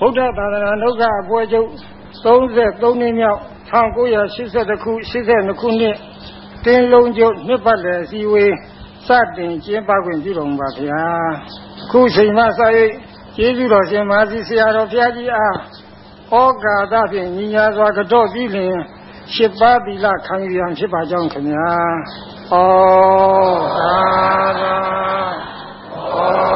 ဗုဒ္ဓသာသနာ့ဒုက္ခအပွဲချုပ်33နှစ်မြောက်1982ခု82ခုနှစ်တင်းလုံးကျုပ်နှစ်ပတ်လည်အစည်းအဝေးစတင်ကျင်းပခွင့်ပြုတော်မူပါဗျာခုချိန်မှစ၍ကျေးဇူးတော်ရှင်မာသီဆရာတော်ဘုရားကြီးအားဩကာသဖြင့်ညီညာစွာကတော့ပြီးလျင်ရှစ်ပါးသီလခံယူရန်ဖြစ်ပါကြောင်းခင်ဗျာဩသာသာဩ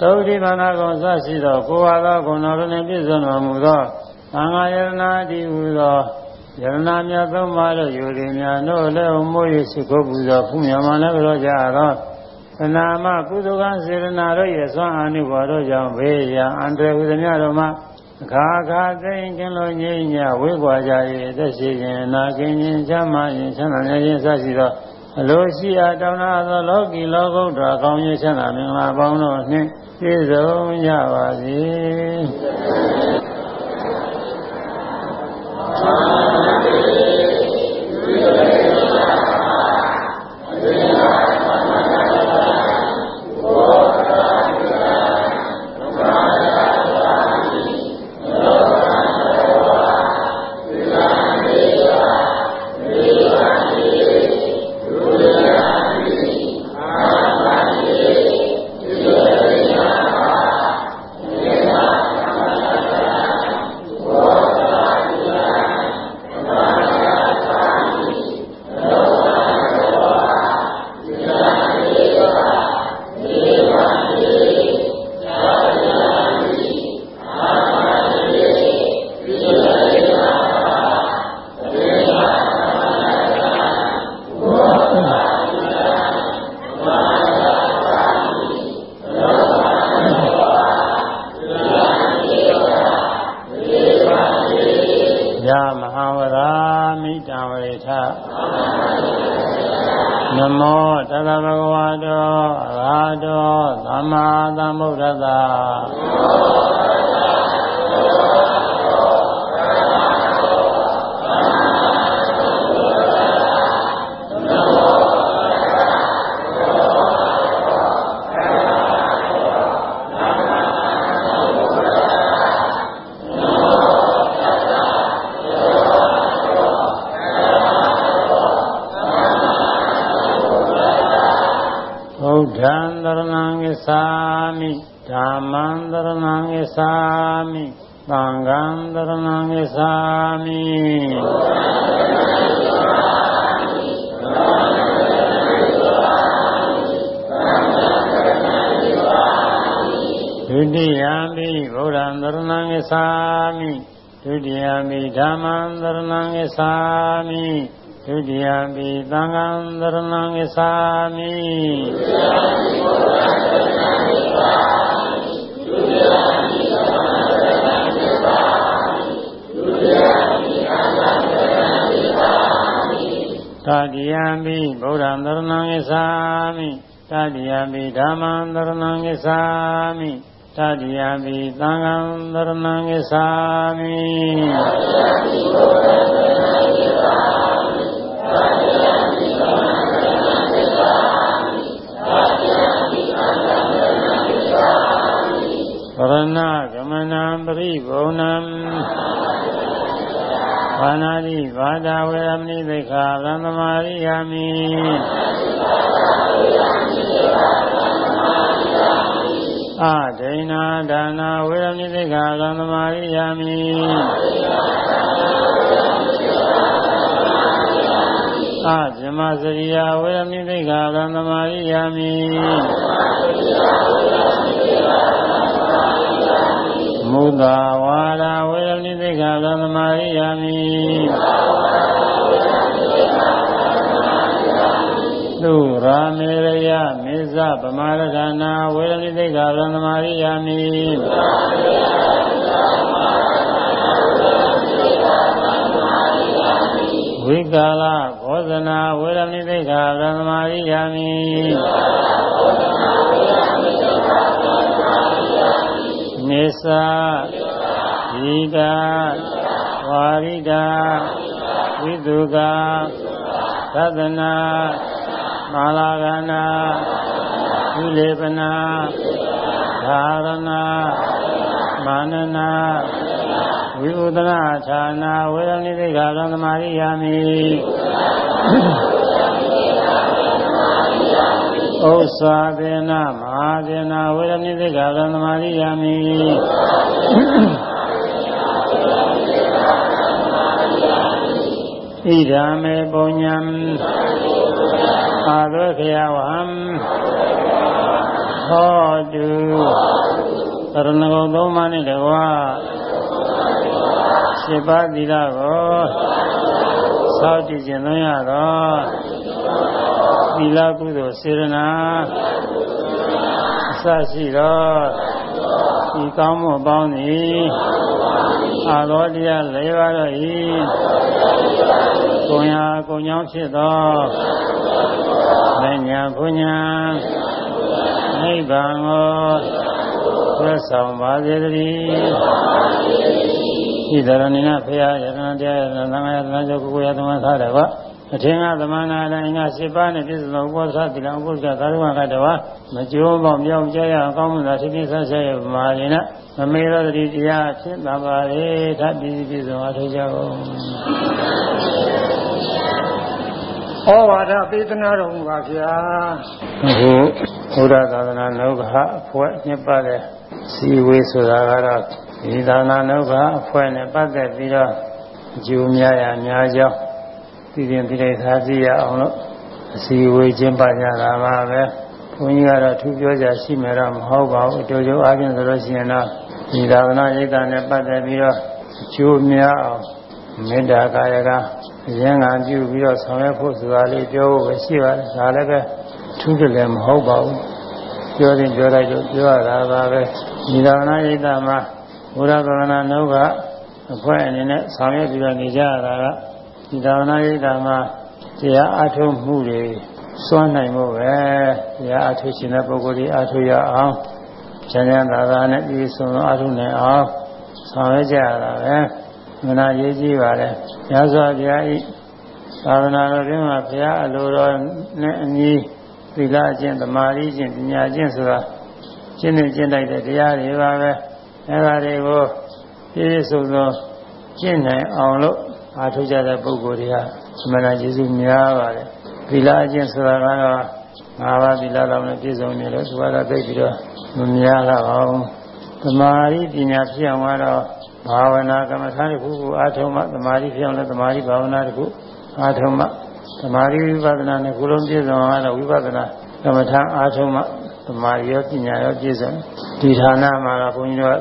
သုတိဘာနာကုံစရှိသောကိုယ်ပါသောဂုဏ်တော်တွင်ပြည့်စုံတော်မူသောသံဃာယတနာတိဟူသောယရနာမြတ်သုံးပါးတို့ယူရင်းများတို့လည်းမိုးရရှိခိုးပူဇော်ဖူးမြမလည်းကြောကြသောသနာမကုသကံစေရနာတို့ရဲ့သွမ်းအာနုဘော်တို့ကြောင့်ဘေးရာအန္တရာယ်ဟူသည်များတို့မှာအခါခါသိင်ကင်းလို့ငြိမ်းညဝေးကွာကြ၏အသက်ရှိခြင်းနာကင်းခြင်းချမ်းသာခြင်းချမ်းသာခြင်းစရှိသော အလိုရှိအပ်တောင်းလာသောလောကီလောကုတ္တရာကောင်းခြင်းချမ်းသာမင်္ဂလာပေါင်းတို့နှင့်ပြည့်စုံကြပါစေ ဘုရား ဒံတရဏံကိသာမိဓမ္မံတရဏံကိသာမိသံဃံတရဏံကိသာမိဒုတိယမိဗုဒ္ဓံတရဏံကိသာမိဒုတိယမိဓမ္မံတရဏံကိသာမိ ဒုတိယပိသံဃံသရဏံဂစ္ဆာမိတတိယပိဗုဒ္ဓံသရဏံဂစ္ဆာမိတတိယပိဓမ္မံသရဏံဂစ္ဆာမိတတိယပိသံဃံသရဏံဂစ္ဆာမိတတိယပိဗုဒ္ဓံ သမာရိယာမိအဇမစရိယဝေရမဏိသိက္ခာသံသမာရိယာမိမုဒ္ဒဝါဒဝေရမဏိသိက္ခာသံသမာရိယာမိသုရာမေရယမေဇဗမာရခဏဝေရမဏိသိက္ခာသံသမာရိယာမိ ဝိကာလဘောဇနာဝေရမဏိသိက္ခာသံသမာရိယာမိမေသဒီကဝါရိကဝိတုကသဒ္ဒနာမာလာကနာဝိလေပနာ ဓာရဏမာနနာဝိဥဒနာဌာနာဝေရဏိသိက္ခာသံသမာရိယာမိဥ္စာဒေနမဟာဒေနဝေရဏိသိက္ခာသံသမာရိယာမိဣဒာမေပုညံအာသခယဝံဟော တုသရဏဂုံသုံးပါးနဲ့တကွာစေပါသီလကိုသောက်တည်ခြင်းသွင်းရသောသီလကုသိုလ်စေရနာအစရှိသောဒီကောင်းမှုပေါင်းသည်အာသောတရား၄ပါးတို့ဤကိုညာကိုညောင်းဖြစ်သောဉာဏ်ဘုညာ နိဗ္ဗာန်ကိုသက်ဆောင်ပါစေတည်းဤသရဏိနဖရာယတနာတရားယတနာသံဃာယတနာကျော်ကိုကိုရသမသာတယ်ကအထင်ကသမဏာတိုင်းက7ပါးနဲ့ပြည့်စုံသောဘောဓသတိလံဥပ္ပဇ္ဇသာရဝကတဝမကြိုးပေါင်းမြောက်ကြရအောင်ကောင်းမှုသာဖြစ်ဖြစ်ဆက်ဆက်ရမှာရင်မမေရတတိတရားဖြစ်တာပါလေဓာတ်ပြည်ပြည့်စုံအထောက်ကြကုန် ဩဝါဒပေးသနာတော်မူပါဗျာအခုဘုရားသာသနာနောကအဖွဲ့ညစ်ပါတဲ့စီဝေးဆိုတာကတော့ဒီသာသနာနောကအဖွဲ့နဲ့ပတ်သက်ပြီးတော့အကျိုးများရများကြောင်းသိရင်သိလိုက်သာသိရအောင်လို့အစီဝေးခြင်းပါကြတာပါပဲဘုန်းကြီးကတော့ထူးပြောကြရှိမယ်တော့မဟုတ်ပါဘူးအတူတူအားဖြင့်ဆိုလို့ရှိရင်တော့ဒီသာသနာ့ရိပ်သာနဲ့ပတ်သက်ပြီးတော့အကျိုးများအောင်မေတ္တာကာယကအ ရင်ကပြုပြီးတော့ဆောင်ရွက်ဖို့ဆိုတာလေးပြောဖို့ပဲရှိပါတယ်ဒါလည်းပဲထူးတယ်လည်းမဟုတ်ပါဘူးပြောရင်ပြောလိုက်တော့ပြောရတာပါပဲဒီသာသနာ့ရိပ်သာမှာဘုရားသာသနာ့နှုတ်ကအခွင့်အနေနဲ့ဆောင်ရွက်ပြီးတော့နေကြရတာကဒီသာသနာ့ရိပ်သာမှာတရားအထုံးမှုတွေစွမ်းနိုင်ဖို့ပဲတရားအထုရှင်တဲ့ပုဂ္ဂိုလ်တွေအထုရအောင်ချမ်းသာသာသာနဲ့ပြည်စုံအထုနိုင်အောင်ဆောင်ရွက်ကြရတာပဲ မနာရေးကြည့်ပါလေညစွာဘုရားဤသာသနာတော်တွင်မှာဘုရားအလိုတော်နဲ့အညီသီလအကျင့်သမာဓိကျင့်ပညာကျင့်ဆိုတာကျင့်နေကျင့်လိုက်တဲ့တရားတွေပါပဲအဲဒါတွေကိုပြည့်စုံစုံကျင့်နိုင်အောင်လို့အားထုတ်ကြတဲ့ပုဂ္ဂိုလ်တွေဟာမနာယေရှုများပါတယ်သီလအကျင့်ဆိုတာကတော့ငါးပါးသီလတော်နဲ့ပြည့်စုံနေလို့သူကတော့သိပြီးတော့မများတော့အောင်သမာဓိပညာဖြစ်အောင်ကတော့ ဘာဝနာကမ္မထာတစ်ခုကိုအားထုတ်မှသမာဓိဖြစ်အောင်လည်းသမာဓိဘာဝနာတစ်ခုအားထုတ်မှသမာဓိဝိပဿနာနဲ့ခုလုံးပြည့်စုံအောင်တော့ဝိပဿနာကမ္မထာအားထုတ်မှသမာဓိရောပညာရောပြည့်စုံဒီဌာနမှာတော့ဘုန်းကြီးတို့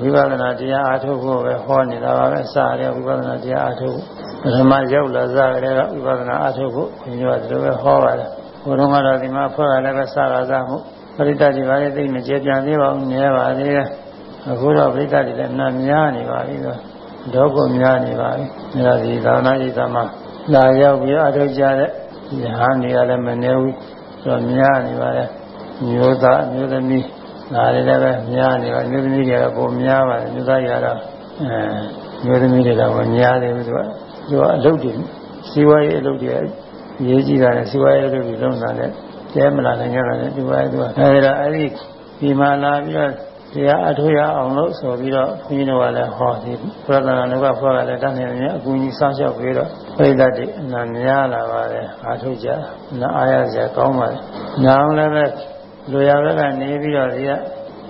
ဝိပဿနာတရားအားထုတ်ဖို့ပဲဟောနေတာပါပဲစရဝိပဿနာတရားအားထုတ်ပထမရောက်လာစကြတဲ့ကဝိပဿနာအားထုတ်ဖို့ဘုန်းကြီးတို့ကဒီလိုပဲဟောပါတယ်ဘုရားကတော့ဒီမှာဖွဲ့ရလည်းပဲစတာစမှုပရိသတ်တွေပါလေသိမကျေပြန်သေးပါဘူးနည်းပါသေးတယ် အခုတော့ပြိတ္တတွေလည်းနှံများနေပါပြီတော့ဒေါကုများနေပါပြီဒါဒီသာနာဣဒမှာလာရောက်ပြီးအထောက်ကြတဲ့ယဟန်တွေကလည်းမနေဘူးဆိုတော့များနေပါလေမျိုးသားမျိုးသမီးဒါတွေလည်းပဲများနေပါမျိုးသမီးတွေကပုံများပါတယ်မျိုးသားတွေကတော့အဲမျိုးသမီးတွေတော့မများသေးဘူးသူကသူကအလုပ်တွေစီဝါရေးအလုပ်တွေရေးကြည့်တာနဲ့စီဝါရေးအလုပ်တွေလုံးတာနဲ့ကျဲမလာနိုင်ကြတာနဲ့ဒီဝါရေးသူကအဲဒီတော့အဲဒီဒီမှာလာပြီးတော့ တရားအထောက်ရအောင်လို့ဆိုပြီးတော့ဘုန်းကြီးတို့ကလည်းဟောဒီပရဒနာလောကဘုရားကလည်းတတ်နေတယ်အကူကြီးစောင့်ရှောက်ပြီးတော့ပြိဿတ်တွေအနာများလာပါတယ်အထောက်ကြနာအားရစရာကောင်းပါတယ်နာအောင်လည်းပဲလူရဘက်ကနေပြီးတော့ဒီက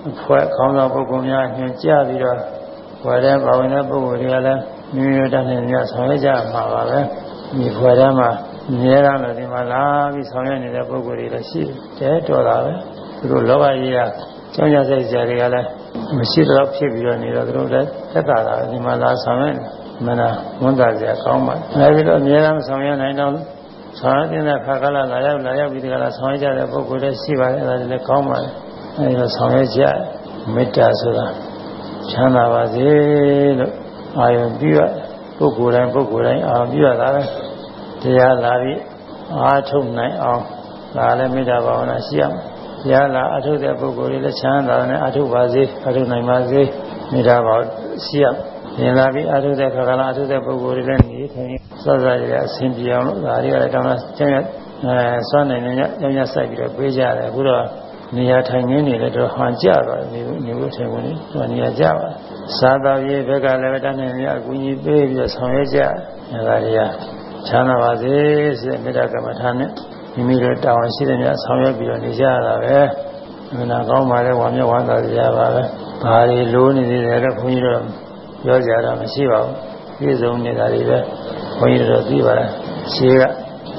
အဖွဲခေါင်းဆောင်ပုဂ္ဂိုလ်များညွှန်ကြားပြီးတော့ဝယ်တဲ့ဘာဝင်တဲ့ပုဂ္ဂိုလ်တွေကလည်းမိမိတို့တတ်နေတယ်ဆောင်ရွက်ကြမှာပါပဲဒီဖွဲထဲမှာမြဲတာလို့ဒီမှာလာပြီးဆောင်ရွက်နေတဲ့ပုဂ္ဂိုလ်တွေလည်းရှိတယ်တော်တာပဲသူတို့လောဘကြီးက ကျောင်းရစိတ်ကြတွေကလည်းမရှိတော့ဖြစ်ပြီးတော့နေတော့သူတို့လည်းသက်သာတာဒီမှာလာဆောင်ရွက်မနာဝန်တာစရာကောင်းပါအဲဒီတော့အများအားဆောင်ရွက်နိုင်တော့ဆောင်ရွက်တဲ့ခါကလာလာရောက်လာရောက်ပြီးဒီကလာဆောင်ရွက်ကြတဲ့ပုဂ္ဂိုလ်တွေရှိပါတယ်အဲဒါလည်းကောင်းပါတယ်အဲဒီတော့ဆောင်ရွက်ကြမေတ္တာဆိုတာချမ်းသာပါစေလို့အာယုံပြုရပုဂ္ဂိုလ်တိုင်းပုဂ္ဂိုလ်တိုင်းအာယုံပြုရတာပဲတရားလာပြီးအားထုတ်နိုင်အောင်ဒါလည်းမေတ္တာဘာဝနာရှိရမယ် တရားလာအထုတဲ့ပုဂ္ဂိုလ်တွေလည်းချမ်းသာတယ်အထုပါစေအထုနိုင်ပါစေမေတ္တာဘာရှိရရင်လာပြီးအထုတဲ့ခါကလာအထုတဲ့ပုဂ္ဂိုလ်တွေလည်းနေထိုင်စောစောရအဆင်ပြေအောင်လို့ဒါတွေကလည်းတောင်းတာကျန်ရအဲစွမ်းနိုင်နေညညညစိုက်ပြီးတော့ပြေးကြတယ်အခုတော့နေရာထိုင်နေနေလည်းတော့ဟန်ကြတော့နေနေဖို့ထင်ဝင်တော့နေရာကြပါသာသာရေးဘက်ကလည်းတန်းနေမြအကူကြီးပေးပြီးတော့ဆောင်ရွက်ကြအဲဒါတွေကချမ်းသာပါစေစေမေတ္တာကမ္မထာနဲ့ မိမိတို့တာဝန်ရှိတဲ့များဆောင်ရွက်ပြီးတော့နေကြရတာပဲမနာကောင်းပါလေဝါမျက်ဝမ်းသာကြပါပဲဘာတွေလိုနေသေးတယ်တော့ဘုန်းကြီးတို့ပြောကြတာမရှိပါဘူးပြည့်စုံနေတာတွေပဲဘုန်းကြီးတို့သိပါတယ်ရှင်းက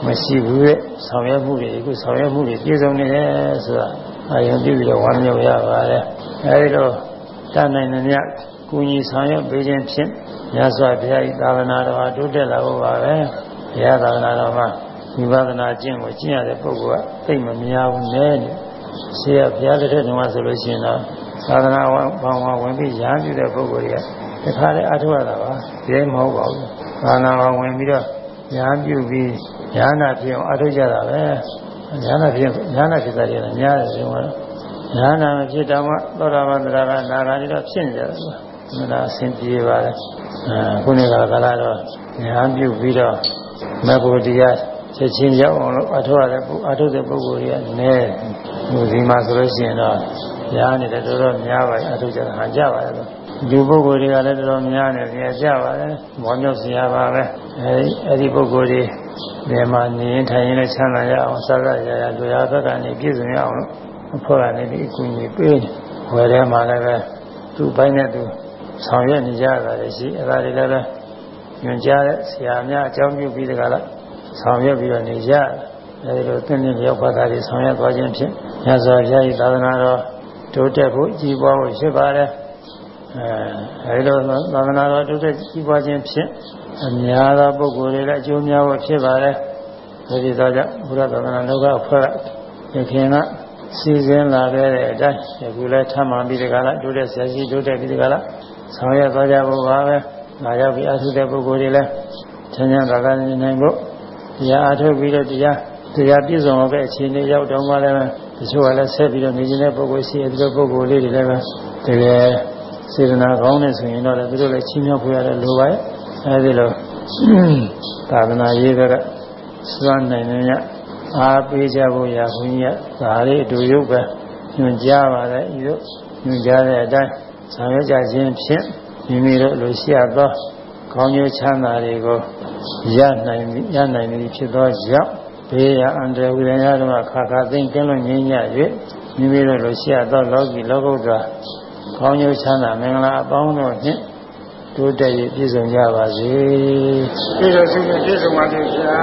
မရှိဘူးတဲ့ဆောင်ရွက်မှုတွေအခုဆောင်ရွက်မှုတွေပြည့်စုံနေတယ်ဆိုတာအရင်ပြည့်ပြီးတော့ဝမ်းမြောက်ရပါတယ်အဲဒီတော့တတ်နိုင်တဲ့မြတ်ကုညီဆောင်ရွက်ပေးခြင်းဖြင့်မြတ်စွာဘုရား၏သာသနာတော်ဟာတိုးတက်လာဖို့ပါပဲဘုရားသာသနာတော်မှာ ဝိပဿနာကျင့်ကိုကျင့်ရတဲ့ပုဂ္ဂိုလ်ကသိမများဘူးနဲ့ဆရာဘုရားတစ်ထက်တုန်းကဆိုလို့ရှိရင်တော့သာသနာဝန်ဘောင်ဝင်ပြီးရဟန်းပြုတဲ့ပုဂ္ဂိုလ်တွေကတခါလေအထောက်ရတာပါဒီမဟုတ်ပါဘူးသာသနာဝန်ဝင်ပြီးတော့ရဟန်းပြုပြီးဉာဏ်နာဖြစ်အောင်အထောက်ကြတာပဲဉာဏ်နာဖြစ်ဉာဏ်နာဖြစ်တာတွေကများတယ်ဒီမှာဉာဏ်နာမဖြစ်တော့မှသောတာပန်တရားကနာဂာတွေတော့ဖြစ်နေကြတယ်မနာအစဉ်ပြေပါလေအခုနေ့ကကလာတော့ဉာဏ်ပြုပြီးတော့မေဖို့တရား ချက်ချင်းရောက်အောင်လို့အထောက်ရတဲ့ပုအထောက်တဲ့ပုဂ္ဂိုလ်တွေကနည်းဟိုဒီမှာဆိုလို့ရှိရင်တော့ရားနေတယ်တော်တော်များပါအထောက်ကြတာဟန်ကြပါလေဒီပုဂ္ဂိုလ်တွေကလည်းတော်တော်များနေကြကြပါလေမောမြောက်စရာပါပဲအဲဒီအဲဒီပုဂ္ဂိုလ်တွေဒီမှာနေရင်ထိုင်ရင်လည်းချမ်းသာရအောင်စကားရရလူရဘက်ကနေပြည့်စုံရအောင်လို့အဖို့ကနေဒီအကူအညီပေးတယ်ဝယ်ထဲမှာလည်းပဲသူ့ဘိုင်းနဲ့သူဆောင်ရွက်နေကြတာလည်းရှိအဲဒါတွေလည်းပဲညွှန်ကြားတဲ့ဆရာများအကြောင်းပြုပြီးတကလား ဆောင်ရွက်ပြီးတော့နေကြအဲဒီလိုသင်္ကြန်ရောက်ပါတာတွေဆောင်ရွက်သွားခြင်းဖြင့်ညဇောဘုရား၏သာသနာတော်တိုးတက်ဖို့ကြီးပွားဖို့ဖြစ်ပါတယ်အဲအဲဒီလိုသာသနာတော်တိုးတက်ကြီးပွားခြင်းဖြင့်အများသောပုဂ္ဂိုလ်တွေလည်းအကျိုးများဖို့ဖြစ်ပါတယ်ဒီလိုကြောင့်ဘုရားသာသနာလောကအဖွဲ့ကခင်ကစီစဉ်လာတဲ့အတိုင်းအခုလည်းထမှန်ပြီးဒီကလာတိုးတက်ဆရာကြီးတိုးတက်ပြီးဒီကလာဆောင်ရွက်သွားကြဖို့ပါပဲ။လာရောက်ပြီးအထုတဲ့ပုဂ္ဂိုလ်တွေလည်းချမ်းသာသာသာနေနိုင်ဖို့ တရားအထုတ်ပြီးတော့တရားတရားပြည့်စုံတဲ့အခြေအနေရောက်တော့မှလည်းတချို့ကလည်းဆက်ပြီးတော့နေခြင်းတဲ့ပုဂ္ဂိုလ်ရှိတယ်ဒီလိုပုဂ္ဂိုလ်လေးတွေလည်းပဲတကယ်စေတနာကောင်းနေဆိုရင်တော့သူတို့လည်းချင်းမြောက်ဖွယ်ရတဲ့လိုပါရဲ့အဲဒီလိုသာသနာရေးကစွမ်းနိုင်နေညအားပေးကြဖို့ရခွင့်ရဒါလေးအတူရုပ်ပဲညွှန်ကြားပါတယ်ဤတို့ညွှန်ကြားတဲ့အတိုင်းဆောင်ရွက်ကြခြင်းဖြင့်မိမိတို့လိုရှိရသော ကောင်းကျိုးချမ်းသာတွေကိုရနိုင်ရနိုင်ပြီဖြစ်သောကြောင့်ဘေးရအန္တရာယ်ဝိရဏတို့ခါခါသိမ့်ကင်းလို့ငြိမ်းည၍မိမိတို့လိုရှိရသောလောကီလောကုတ္တရာကောင်းကျိုးချမ်းသာမင်္ဂလာအပေါင်းတို့နှင့်တိုးတက်ရပြည့်စုံကြပါစေပြည့်စုံစုပြည့်စုံပါစေဗျာ